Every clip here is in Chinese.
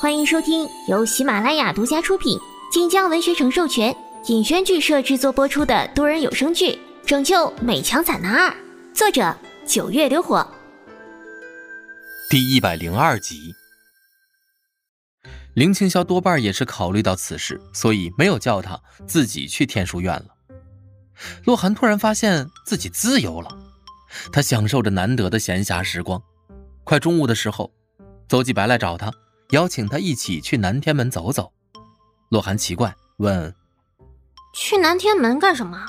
欢迎收听由喜马拉雅独家出品、晋江文学城授权、尹轩剧社制作播出的多人有声剧《拯救美强惨男二》，作者九月流火，第一百零二集。林青霄多半也是考虑到此事，所以没有叫他自己去天书院了。洛寒突然发现自己自由了，他享受着难得的闲暇时光。快中午的时候，邹继白来找他。邀请他一起去南天门走走，洛寒奇怪问：“去南天门干什么？”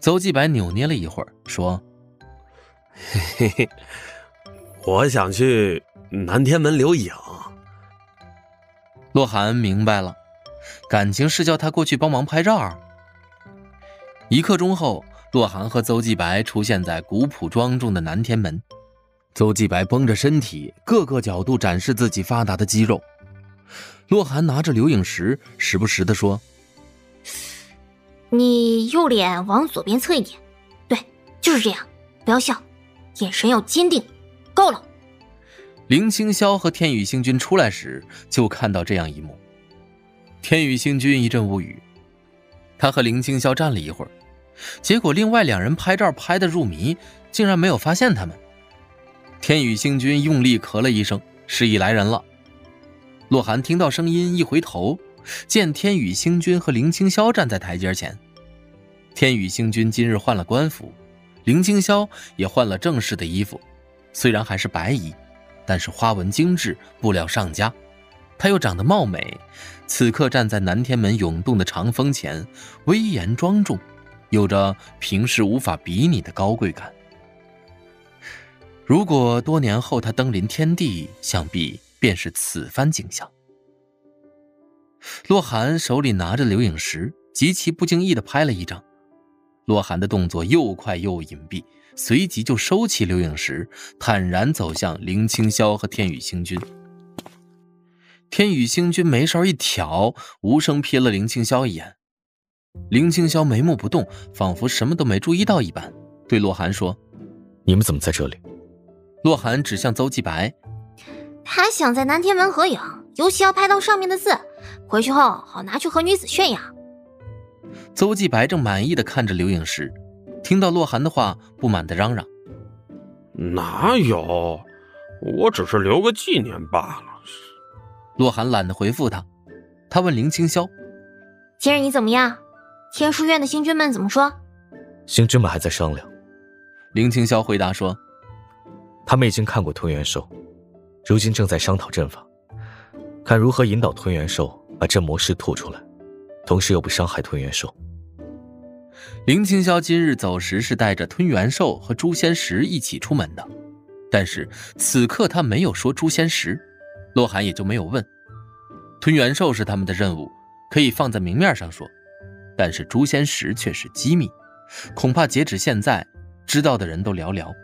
邹继白扭捏了一会儿，说：“嘿嘿嘿，我想去南天门留影。”洛寒明白了，感情是叫他过去帮忙拍照。一刻钟后，洛寒和邹继白出现在古朴庄重的南天门。邹继白绷着身体，各个角度展示自己发达的肌肉。洛寒拿着留影石，时不时地说：“你右脸往左边侧一点，对，就是这样，不要笑，眼神要坚定。够了。”林清霄和天宇星君出来时，就看到这样一幕。天宇星君一阵无语，他和林清霄站了一会儿，结果另外两人拍照拍得入迷，竟然没有发现他们。天宇星君用力咳了一声，示意来人了。洛寒听到声音，一回头，见天宇星君和林青霄站在台阶前。天宇星君今日换了官服，林青霄也换了正式的衣服，虽然还是白衣，但是花纹精致，布料上佳。他又长得貌美，此刻站在南天门涌动的长风前，威严庄重，有着平时无法比拟的高贵感。如果多年后他登临天地，想必便是此番景象。洛寒手里拿着留影石，极其不经意的拍了一张。洛寒的动作又快又隐蔽，随即就收起留影石，坦然走向林青霄和天宇星君。天宇星君眉梢一挑，无声瞥了林青霄一眼。林青霄眉目不动，仿佛什么都没注意到一般，对洛寒说：“你们怎么在这里？”洛寒指向邹继白，他想在南天门合影，尤其要拍到上面的字，回去后好拿去和女子炫耀。邹继白正满意的看着刘影石，听到洛寒的话，不满的嚷嚷：“哪有？我只是留个纪念罢了。”洛寒懒得回复他，他问林青霄：“今日你怎么样？天书院的星君们怎么说？”星君们还在商量。林青霄回答说。他们已经看过吞元兽，如今正在商讨阵法，看如何引导吞元兽把镇魔石吐出来，同时又不伤害吞元兽。林青霄今日走时是带着吞元兽和诛仙石一起出门的，但是此刻他没有说诛仙石，洛寒也就没有问。吞元兽是他们的任务，可以放在明面上说，但是诛仙石却是机密，恐怕截止现在，知道的人都寥寥。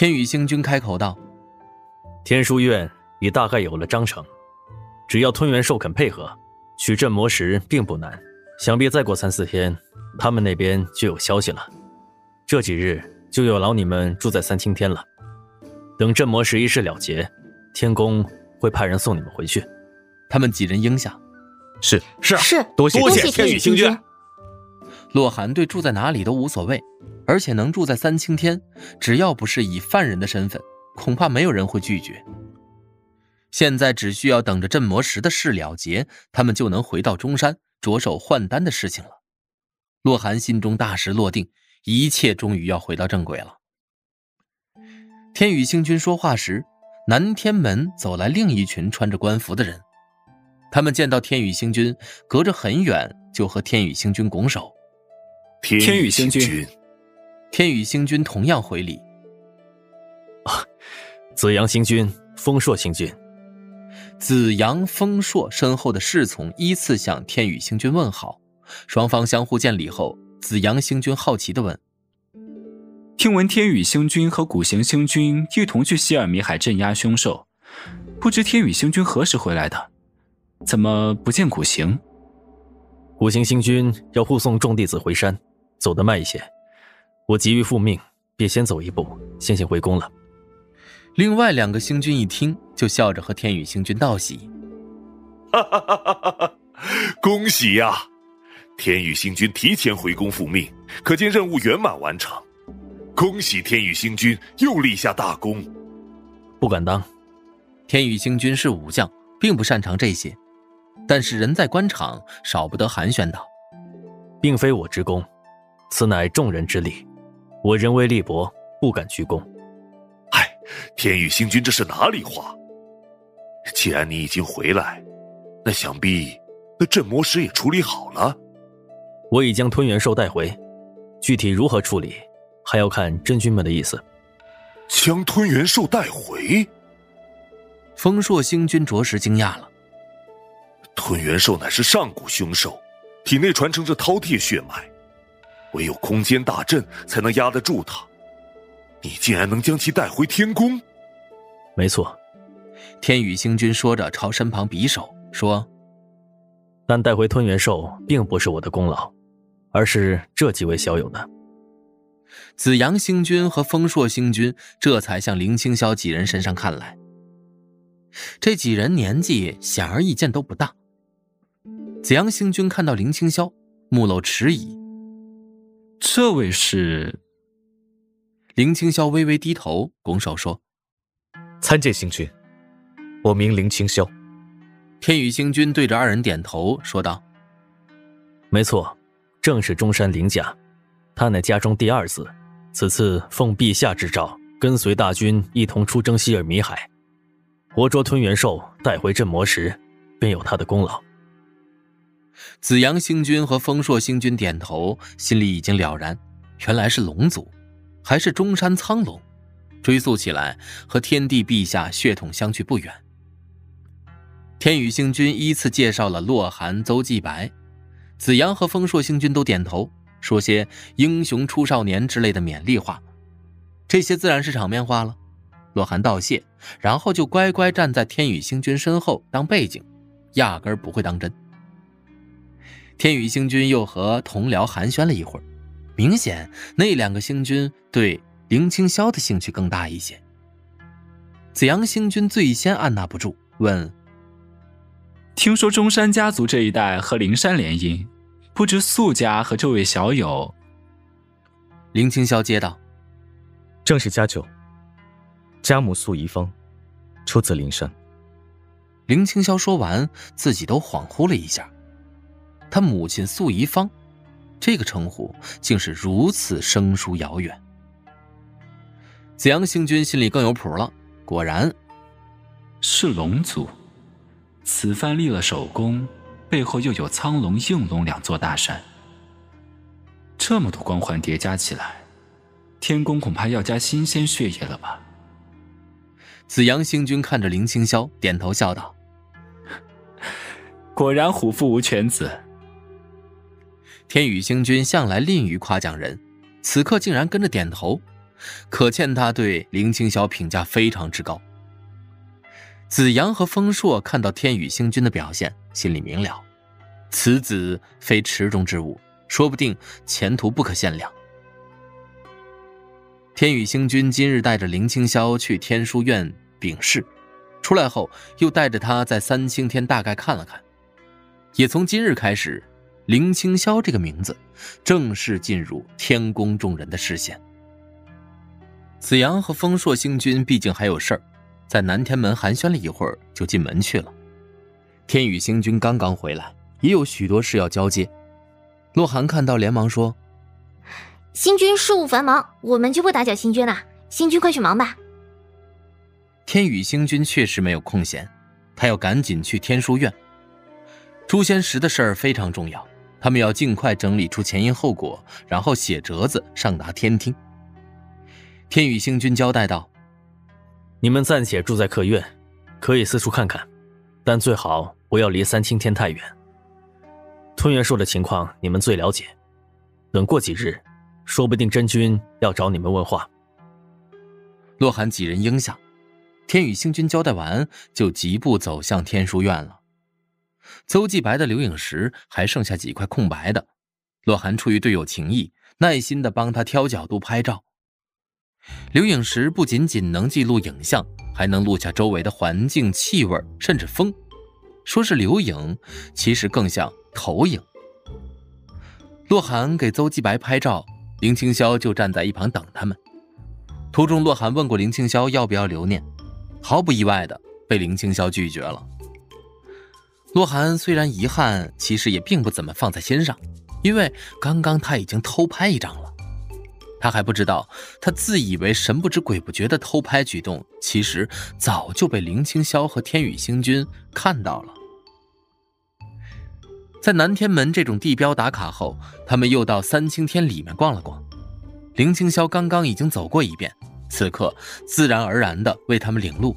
天宇星君开口道：“天书院已大概有了章程，只要吞元兽肯配合，取镇魔石并不难。想必再过三四天，他们那边就有消息了。这几日就有劳你们住在三清天了。等镇魔石一事了结，天宫会派人送你们回去。”他们几人应下：“是是是，多谢多谢天宇星君。”洛寒对住在哪里都无所谓。而且能住在三清天，只要不是以犯人的身份，恐怕没有人会拒绝。现在只需要等着镇魔石的事了结，他们就能回到中山，着手换丹的事情了。洛寒心中大石落定，一切终于要回到正轨了。天宇星君说话时，南天门走来另一群穿着官服的人，他们见到天宇星君，隔着很远就和天宇星君拱手。天宇星君。天宇星君同样回礼。啊，紫阳星君、风硕星君，紫阳、风硕身后的侍从依次向天宇星君问好。双方相互见礼后，紫阳星君好奇的问：“听闻天宇星君和古行星君一同去希尔米海镇压凶兽，不知天宇星君何时回来的？怎么不见古行？古行星君要护送众弟子回山，走得慢一些。”我急于复命，便先走一步，先行回宫了。另外两个星君一听，就笑着和天宇星君道喜：“哈哈哈哈哈！恭喜呀！天宇星君提前回宫复命，可见任务圆满完成。恭喜天宇星君又立下大功。”不敢当。天宇星君是武将，并不擅长这些，但是人在官场，少不得寒暄道：“并非我之功，此乃众人之力。我人微力薄，不敢居功。”天宇星君，这是哪里话？既然你已经回来，那想必那镇魔石也处理好了。我已将吞元兽带回，具体如何处理，还要看真君们的意思。将吞元兽带回？丰硕星君着实惊讶了。吞元兽乃是上古凶兽，体内传承着饕餮血脉，唯有空间大阵才能压得住他。你竟然能将其带回天宫？没错，天宇星君说着，朝身旁比手说：“但带回吞元兽并不是我的功劳，而是这几位小友的。”紫阳星君和风硕星君这才向林清霄几人身上看来。这几人年纪显而易见都不大。紫阳星君看到林清霄，目露迟疑：“这位是？”林清霄微微低头，拱手说：“参见星君，我名林清霄。”天宇星君对着二人点头，说道：“没错，正是中山林家，他乃家中第二子，此次奉陛下之诏，跟随大军一同出征希尔米海，活捉吞元兽，带回镇魔石，便有他的功劳。”紫阳星君和风硕星君点头，心里已经了然，原来是龙族。还是中山苍龙，追溯起来和天帝陛下血统相去不远。天宇星君依次介绍了洛寒、邹继白，紫阳和风硕星君都点头，说些“英雄出少年”之类的勉励话。这些自然是场面话了。洛寒道谢，然后就乖乖站在天宇星君身后当背景，压根儿不会当真。天宇星君又和同僚寒暄了一会儿。明显，那两个星君对林清霄的兴趣更大一些。紫阳星君最先按捺不住，问：“听说中山家族这一代和灵山联姻，不知素家和这位小友？”林清霄接道：“正是家舅。家母素仪芳，出自灵山。”林清霄说完，自己都恍惚了一下。他母亲素仪芳。这个称呼竟是如此生疏遥远。紫阳星君心里更有谱了，果然，是龙族。此番立了首功，背后又有苍龙、应龙两座大山，这么多光环叠加起来，天宫恐怕要加新鲜血液了吧？紫阳星君看着林清霄，点头笑道：“果然虎父无犬子。”天宇星君向来吝于夸奖人，此刻竟然跟着点头，可见他对林清霄评价非常之高。子阳和风硕看到天宇星君的表现，心里明了，此子非池中之物，说不定前途不可限量。天宇星君今日带着林清霄去天书院禀事，出来后又带着他在三清天大概看了看，也从今日开始。林清霄这个名字正式进入天宫众人的视线。子阳和风硕星君毕竟还有事儿，在南天门寒暄了一会儿，就进门去了。天宇星君刚刚回来，也有许多事要交接。洛寒看到，连忙说：“星君事务繁忙，我们就不打搅星君了。星君快去忙吧。”天宇星君确实没有空闲，他要赶紧去天书院。诛仙石的事儿非常重要。他们要尽快整理出前因后果，然后写折子上达天听。天宇星君交代道：“你们暂且住在客院，可以四处看看，但最好不要离三清天太远。吞元兽的情况你们最了解，等过几日，说不定真君要找你们问话。”洛寒几人应下，天宇星君交代完，就疾步走向天书院了。邹继白的留影石还剩下几块空白的，洛寒出于队友情谊，耐心的帮他挑角度拍照。留影石不仅仅能记录影像，还能录下周围的环境、气味，甚至风。说是留影，其实更像投影。洛寒给邹继白拍照，林青霄就站在一旁等他们。途中，洛寒问过林青霄要不要留念，毫不意外的被林青霄拒绝了。洛寒虽然遗憾，其实也并不怎么放在心上，因为刚刚他已经偷拍一张了。他还不知道，他自以为神不知鬼不觉的偷拍举动，其实早就被林青霄和天宇星君看到了。在南天门这种地标打卡后，他们又到三清天里面逛了逛。林青霄刚刚已经走过一遍，此刻自然而然地为他们领路。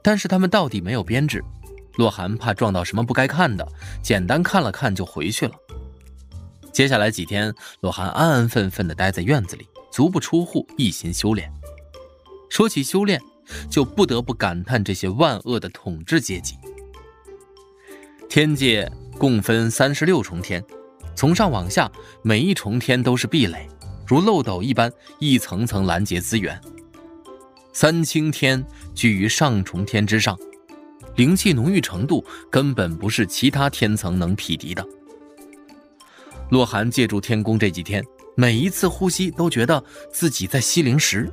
但是他们到底没有编制，洛寒怕撞到什么不该看的，简单看了看就回去了。接下来几天，洛寒安安分分地待在院子里，足不出户，一心修炼。说起修炼，就不得不感叹这些万恶的统治阶级。天界共分三十六重天，从上往下，每一重天都是壁垒，如漏斗一般，一层层拦截资源。三清天居于上重天之上，灵气浓郁程度根本不是其他天层能匹敌的。洛寒借助天宫这几天，每一次呼吸都觉得自己在吸灵石。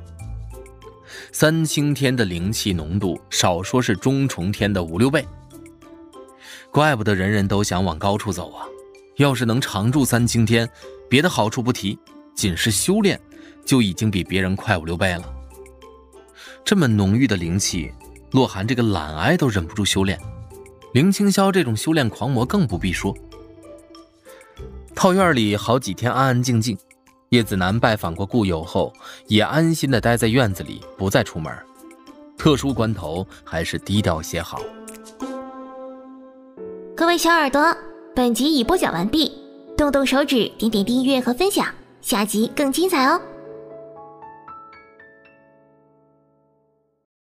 三清天的灵气浓度，少说是中重天的五六倍。怪不得人人都想往高处走啊！要是能常驻三清天，别的好处不提，仅是修炼就已经比别人快五六倍了。这么浓郁的灵气，洛寒这个懒癌都忍不住修炼，林清霄这种修炼狂魔更不必说。套院里好几天安安静静，叶子楠拜访过故友后，也安心的待在院子里，不再出门。特殊关头还是低调些好。各位小耳朵，本集已播讲完毕，动动手指点点订阅和分享，下集更精彩哦。